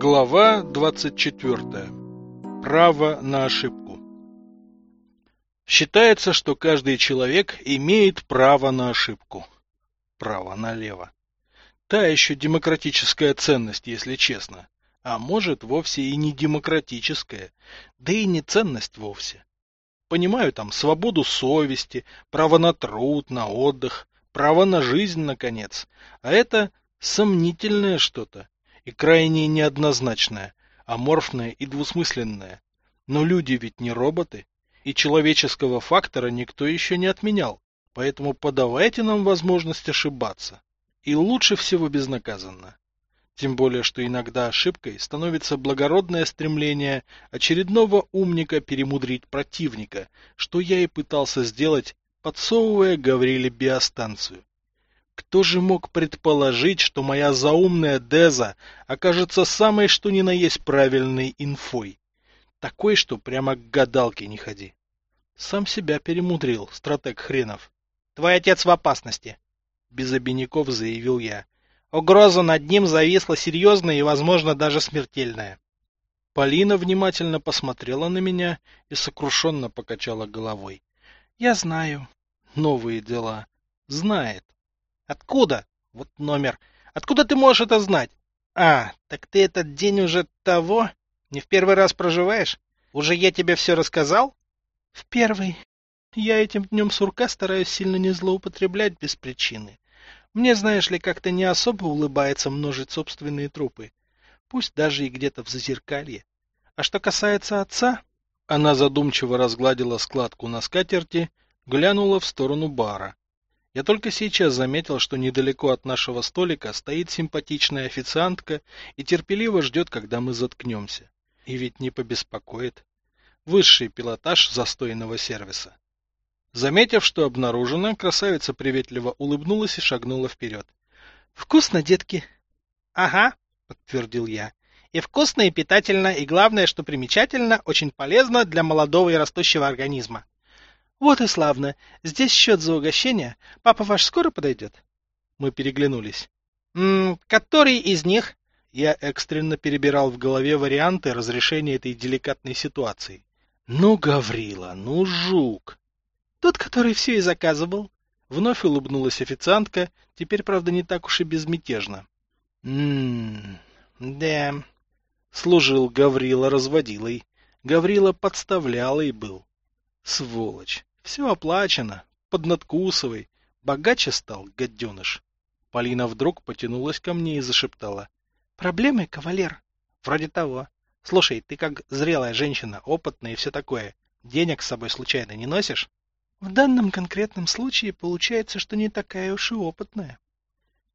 Глава 24. Право на ошибку. Считается, что каждый человек имеет право на ошибку. Право налево. Та еще демократическая ценность, если честно. А может, вовсе и не демократическая, да и не ценность вовсе. Понимаю там свободу совести, право на труд, на отдых, право на жизнь, наконец. А это сомнительное что-то и крайне неоднозначное, аморфное и двусмысленное. Но люди ведь не роботы, и человеческого фактора никто еще не отменял, поэтому подавайте нам возможность ошибаться. И лучше всего безнаказанно. Тем более, что иногда ошибкой становится благородное стремление очередного умника перемудрить противника, что я и пытался сделать, подсовывая Гавриле биостанцию. Кто же мог предположить, что моя заумная Деза окажется самой что ни на есть правильной инфой? Такой, что прямо к гадалке не ходи. Сам себя перемудрил, стратег хренов. Твой отец в опасности, без обиняков заявил я. Угроза над ним зависла серьезная и, возможно, даже смертельная. Полина внимательно посмотрела на меня и сокрушенно покачала головой. Я знаю. Новые дела. Знает. Откуда? Вот номер. Откуда ты можешь это знать? А, так ты этот день уже того? Не в первый раз проживаешь? Уже я тебе все рассказал? В первый. Я этим днем сурка стараюсь сильно не злоупотреблять без причины. Мне, знаешь ли, как-то не особо улыбается множить собственные трупы. Пусть даже и где-то в зазеркалье. А что касается отца... Она задумчиво разгладила складку на скатерти, глянула в сторону бара. Я только сейчас заметил, что недалеко от нашего столика стоит симпатичная официантка и терпеливо ждет, когда мы заткнемся. И ведь не побеспокоит. Высший пилотаж застойного сервиса. Заметив, что обнаружено, красавица приветливо улыбнулась и шагнула вперед. «Вкусно, детки!» «Ага», — подтвердил я. «И вкусно, и питательно, и главное, что примечательно, очень полезно для молодого и растущего организма». Вот и славно. Здесь счет за угощение. Папа ваш скоро подойдет? Мы переглянулись. М -м, который из них? Я экстренно перебирал в голове варианты разрешения этой деликатной ситуации. Ну, Гаврила, ну, жук. Тот, который все и заказывал. Вновь улыбнулась официантка, теперь, правда, не так уж и безмятежно. Ммм, да. Служил Гаврила разводилой. Гаврила подставлялый был. Сволочь. Все оплачено. Поднадкусывай. Богаче стал, гаденыш. Полина вдруг потянулась ко мне и зашептала. Проблемы, кавалер? Вроде того. Слушай, ты как зрелая женщина, опытная и все такое. Денег с собой случайно не носишь? В данном конкретном случае получается, что не такая уж и опытная.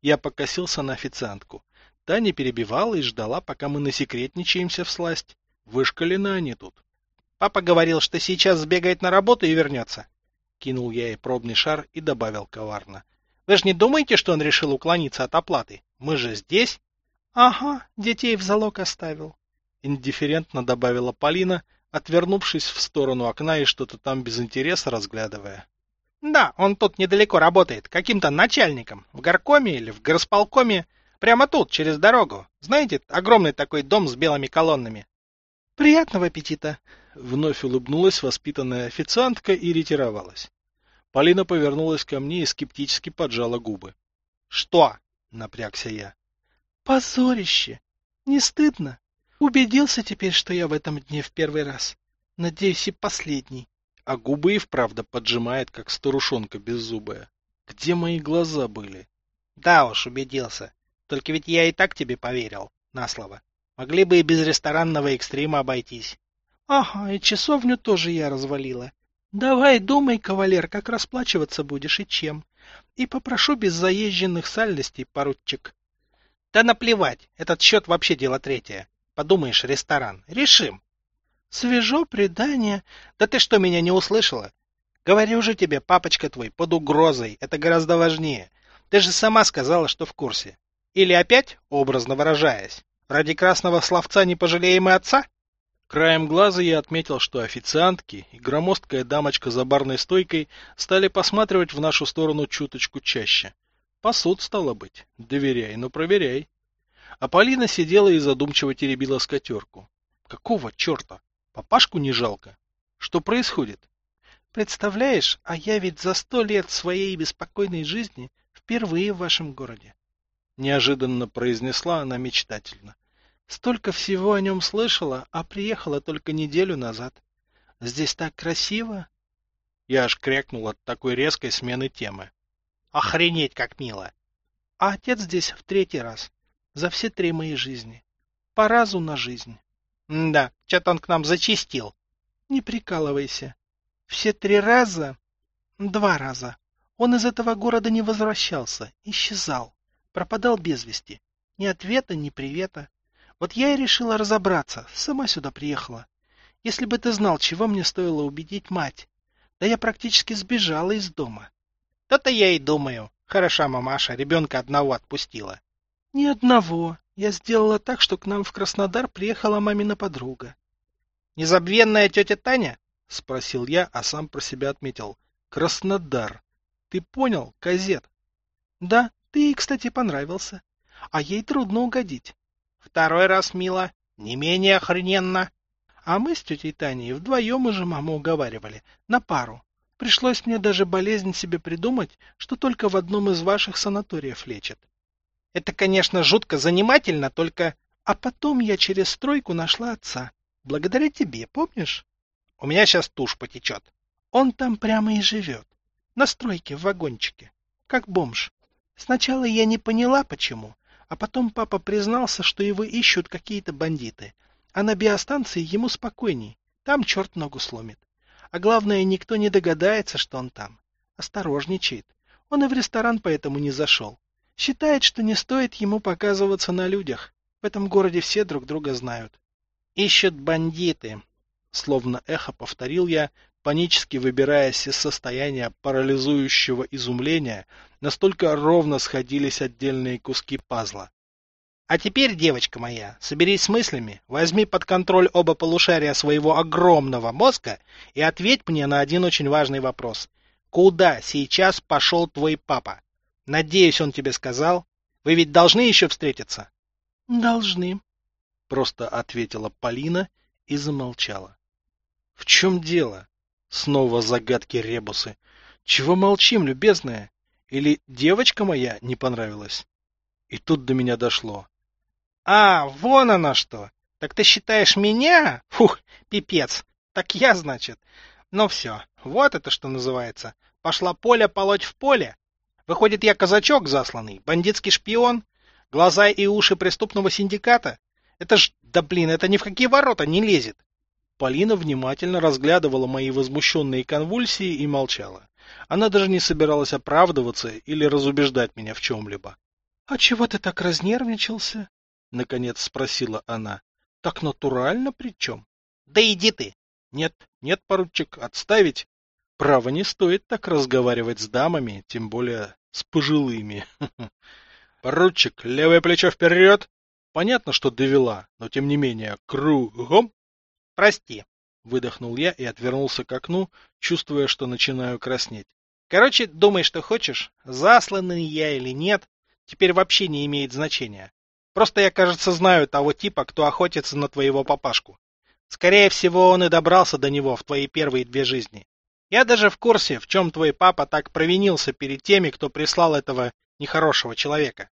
Я покосился на официантку. Та не перебивала и ждала, пока мы насекретничаемся в сласть. Вышкалена они тут. Папа говорил, что сейчас сбегает на работу и вернется. Кинул я ей пробный шар и добавил коварно. Вы же не думаете, что он решил уклониться от оплаты? Мы же здесь. Ага, детей в залог оставил. Индифферентно добавила Полина, отвернувшись в сторону окна и что-то там без интереса разглядывая. Да, он тут недалеко работает, каким-то начальником, в горкоме или в горосполкоме, прямо тут, через дорогу. Знаете, огромный такой дом с белыми колоннами. Приятного аппетита, Вновь улыбнулась воспитанная официантка и ретировалась. Полина повернулась ко мне и скептически поджала губы. «Что?» — напрягся я. «Позорище! Не стыдно? Убедился теперь, что я в этом дне в первый раз. Надеюсь, и последний». А губы и вправду поджимает, как старушонка беззубая. Где мои глаза были? Да уж, убедился. Только ведь я и так тебе поверил, на слово. Могли бы и без ресторанного экстрима обойтись. Ага, и часовню тоже я развалила. Давай думай, кавалер, как расплачиваться будешь и чем. И попрошу без заезженных сальностей, поручик. Да наплевать, этот счет вообще дело третье. Подумаешь, ресторан. Решим. Свежо предание. Да ты что, меня не услышала? Говорю же тебе, папочка твой под угрозой. Это гораздо важнее. Ты же сама сказала, что в курсе. Или опять, образно выражаясь, ради красного словца не пожалеем и отца? Краем глаза я отметил, что официантки и громоздкая дамочка за барной стойкой стали посматривать в нашу сторону чуточку чаще. Посуд стало быть. Доверяй, но проверяй. А Полина сидела и задумчиво теребила скатерку. Какого черта? Папашку не жалко? Что происходит? Представляешь, а я ведь за сто лет своей беспокойной жизни впервые в вашем городе. Неожиданно произнесла она мечтательно. Столько всего о нем слышала, а приехала только неделю назад. Здесь так красиво. Я аж крякнул от такой резкой смены темы. Охренеть, как мило. А отец здесь в третий раз. За все три мои жизни. По разу на жизнь. М да, что-то он к нам зачистил. Не прикалывайся. Все три раза? Два раза. Он из этого города не возвращался, исчезал, пропадал без вести. Ни ответа, ни привета. Вот я и решила разобраться, сама сюда приехала. Если бы ты знал, чего мне стоило убедить мать. Да я практически сбежала из дома. То-то я и думаю. Хороша мамаша, ребенка одного отпустила. Ни одного. Я сделала так, что к нам в Краснодар приехала мамина подруга. Незабвенная тетя Таня? — спросил я, а сам про себя отметил. «Краснодар. Ты понял, Казет?» «Да, ты ей, кстати, понравился. А ей трудно угодить». «Второй раз, мило. Не менее охрененно». А мы с тетей Таней вдвоем уже маму уговаривали. На пару. Пришлось мне даже болезнь себе придумать, что только в одном из ваших санаториев лечат. Это, конечно, жутко занимательно, только... А потом я через стройку нашла отца. Благодаря тебе, помнишь? У меня сейчас тушь потечет. Он там прямо и живет. На стройке, в вагончике. Как бомж. Сначала я не поняла, почему. А потом папа признался, что его ищут какие-то бандиты. А на биостанции ему спокойней. Там черт ногу сломит. А главное, никто не догадается, что он там. Осторожничает. Он и в ресторан поэтому не зашел. Считает, что не стоит ему показываться на людях. В этом городе все друг друга знают. Ищут бандиты, Словно эхо повторил я, панически выбираясь из состояния парализующего изумления, настолько ровно сходились отдельные куски пазла. А теперь, девочка моя, соберись с мыслями, возьми под контроль оба полушария своего огромного мозга и ответь мне на один очень важный вопрос. Куда сейчас пошел твой папа? Надеюсь, он тебе сказал. Вы ведь должны еще встретиться? Должны, просто ответила Полина и замолчала. В чем дело? Снова загадки ребусы. Чего молчим, любезная? Или девочка моя не понравилась? И тут до меня дошло. А, вон она что. Так ты считаешь меня? Фух, пипец. Так я, значит. Ну все, вот это что называется. Пошла поле полоть в поле. Выходит, я казачок засланный, бандитский шпион, глаза и уши преступного синдиката. Это ж, да блин, это ни в какие ворота не лезет. Полина внимательно разглядывала мои возмущенные конвульсии и молчала. Она даже не собиралась оправдываться или разубеждать меня в чем-либо. — А чего ты так разнервничался? — наконец спросила она. — Так натурально причем? — Да иди ты! — Нет, нет, поручик, отставить. Право, не стоит так разговаривать с дамами, тем более с пожилыми. Поручик, левое плечо вперед! Понятно, что довела, но тем не менее, кругом Прости. Выдохнул я и отвернулся к окну, чувствуя, что начинаю краснеть. Короче, думай, что хочешь. Засланный я или нет, теперь вообще не имеет значения. Просто я, кажется, знаю того типа, кто охотится на твоего папашку. Скорее всего, он и добрался до него в твои первые две жизни. Я даже в курсе, в чем твой папа так провинился перед теми, кто прислал этого нехорошего человека.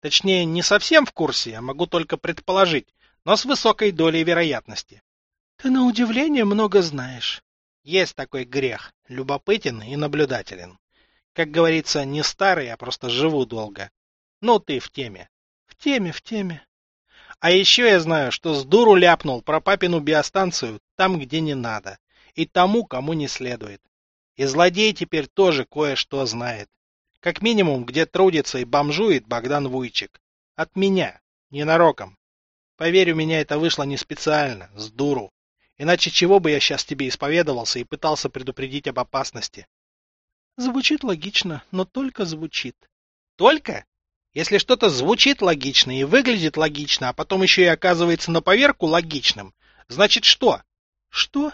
Точнее, не совсем в курсе, я могу только предположить, но с высокой долей вероятности. Ты на удивление много знаешь. Есть такой грех, любопытен и наблюдателен. Как говорится, не старый, а просто живу долго. Ну, ты в теме. В теме, в теме. А еще я знаю, что с дуру ляпнул про папину биостанцию там, где не надо, и тому, кому не следует. И злодей теперь тоже кое-что знает. Как минимум, где трудится и бомжует Богдан Вуйчик. От меня, ненароком. Поверь, у меня это вышло не специально, с дуру. Иначе чего бы я сейчас тебе исповедовался и пытался предупредить об опасности? Звучит логично, но только звучит. Только? Если что-то звучит логично и выглядит логично, а потом еще и оказывается на поверку логичным, значит что? Что?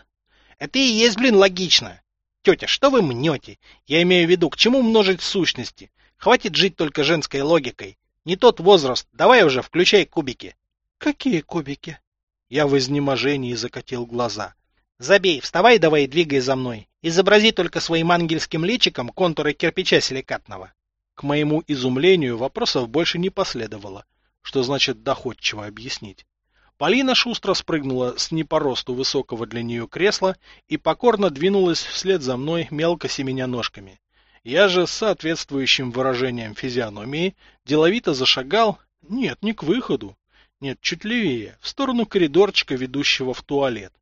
Это и есть, блин, логично. Тетя, что вы мнете? Я имею в виду, к чему множить сущности? Хватит жить только женской логикой. Не тот возраст. Давай уже, включай кубики. Какие кубики? Я в изнеможении закатил глаза. Забей, вставай давай и двигай за мной. Изобрази только своим ангельским личиком контуры кирпича силикатного. К моему изумлению вопросов больше не последовало, что значит доходчиво объяснить. Полина шустро спрыгнула с не по росту высокого для нее кресла и покорно двинулась вслед за мной, мелко семеня ножками. Я же с соответствующим выражением физиономии деловито зашагал, нет, не к выходу, нет, чуть левее, в сторону коридорчика, ведущего в туалет,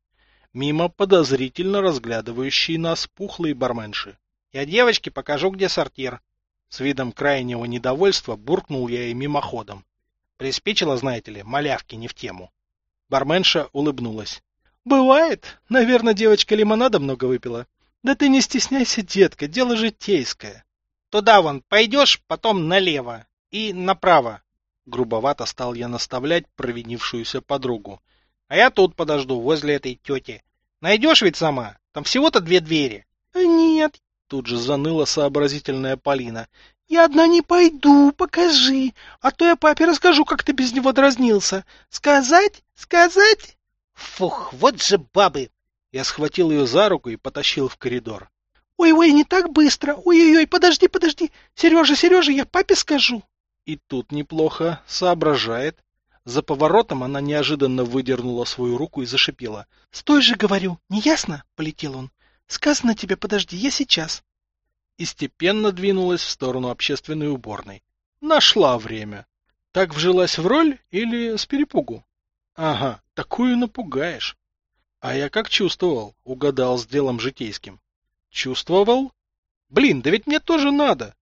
мимо подозрительно разглядывающей нас пухлые барменши. Я девочке покажу, где сортир. С видом крайнего недовольства буркнул я ей мимоходом. Приспичило, знаете ли, малявки не в тему. Барменша улыбнулась. Бывает. Наверное, девочка лимонада много выпила. Да ты не стесняйся, детка, дело житейское. Туда вон пойдешь, потом налево и направо. Грубовато стал я наставлять провинившуюся подругу. А я тут подожду, возле этой тети. Найдешь ведь сама? Там всего-то две двери. А нет, тут же заныла сообразительная Полина. Я одна не пойду, покажи, а то я папе расскажу, как ты без него дразнился. Сказать? Сказать? Фух, вот же бабы! Я схватил ее за руку и потащил в коридор. Ой-ой, не так быстро. Ой-ой-ой, подожди, подожди. Сережа, Сережа, я папе скажу. И тут неплохо соображает. За поворотом она неожиданно выдернула свою руку и зашипела. — Стой же, говорю, не ясно? — полетел он. — Сказано тебе, подожди, я сейчас и степенно двинулась в сторону общественной уборной. Нашла время. Так вжилась в роль или с перепугу? Ага, такую напугаешь. А я как чувствовал, угадал с делом житейским. Чувствовал? Блин, да ведь мне тоже надо.